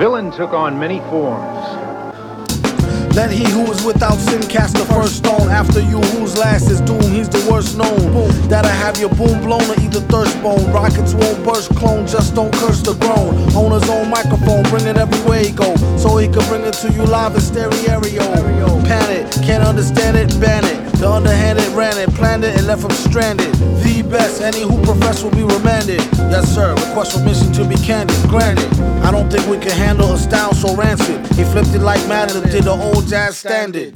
villain took on many forms. Let he who is without sin cast the first stone. After you, whose last is doom, he's the worst known. Boom. That'll have your boom blown or either thirst bone. Rockets won't burst, clone, just don't curse the groan. On his own microphone, bring it everywhere he go. So he can bring it to you live in stereo. Panic, can't understand it, ban it. The underhanded ran it, planned it, and left him stranded. The best, any who profess will be remanded. Yes, sir, request permission to be candid. Granted, I don't think we can handle a style so rancid. He flipped it like Madden did the old jazz standard.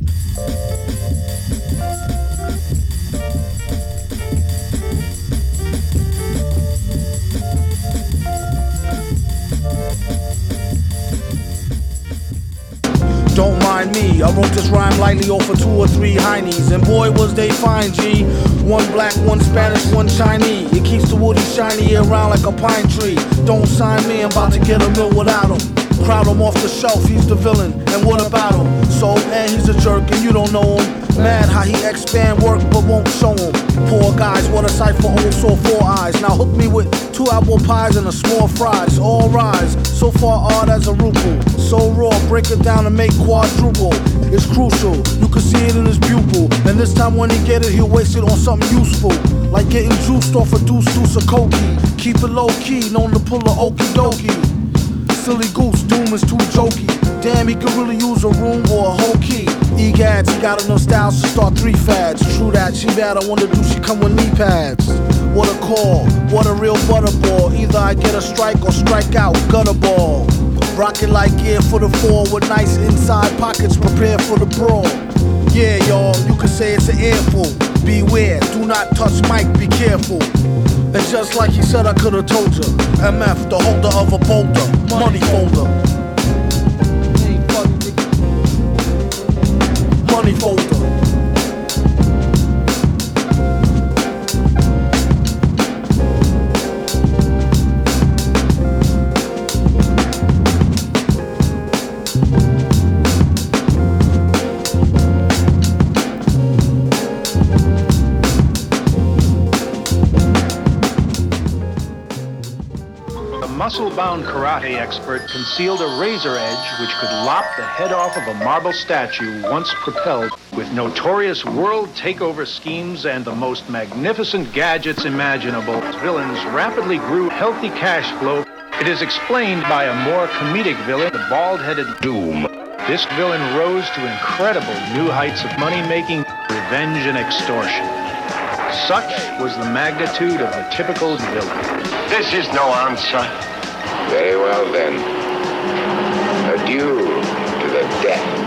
Don't mind me, I wrote this rhyme lightly off over two or three heinies, and boy was they fine, G. One black, one Spanish, one Chinese. It keeps the woody shiny around like a pine tree. Don't sign me, I'm about to get a mill without him. Crowd him off the shelf, he's the villain, and what about him? And he's a jerk, and you don't know him. Mad how he expand work but won't show him. Poor guys, what a sight for old sore four eyes. Now hook me with two apple pies and a small fries. All rise, so far odd as a ruple. So raw, break it down and make quadruple. It's crucial, you can see it in his pupil. And this time when he get it, he'll waste it on something useful. Like getting juiced off a deuce deuce of cokie. Keep it low key, known to pull a okie dokie. Silly goose, doom is too jokey. Damn, he could really use a room or a whole key. Egads, he got enough styles to start three fads. True that, she bad, I wonder do she come with knee pads? What a call, what a real butterball. Either I get a strike or strike out, gutter ball. Rockin' like gear for the four with nice inside pockets prepared for the brawl. Yeah, y'all, you could say it's an earful. Beware, do not touch Mike, be careful. And just like he said, I could've told you. MF, the holder of a boulder, money folder. Muscle-bound karate expert concealed a razor edge which could lop the head off of a marble statue once propelled with notorious world takeover schemes and the most magnificent gadgets imaginable. Villains rapidly grew healthy cash flow. It is explained by a more comedic villain, the bald-headed Doom. This villain rose to incredible new heights of money-making, revenge, and extortion. Such was the magnitude of the typical villain. This is no answer. Very well then. Adieu to the death.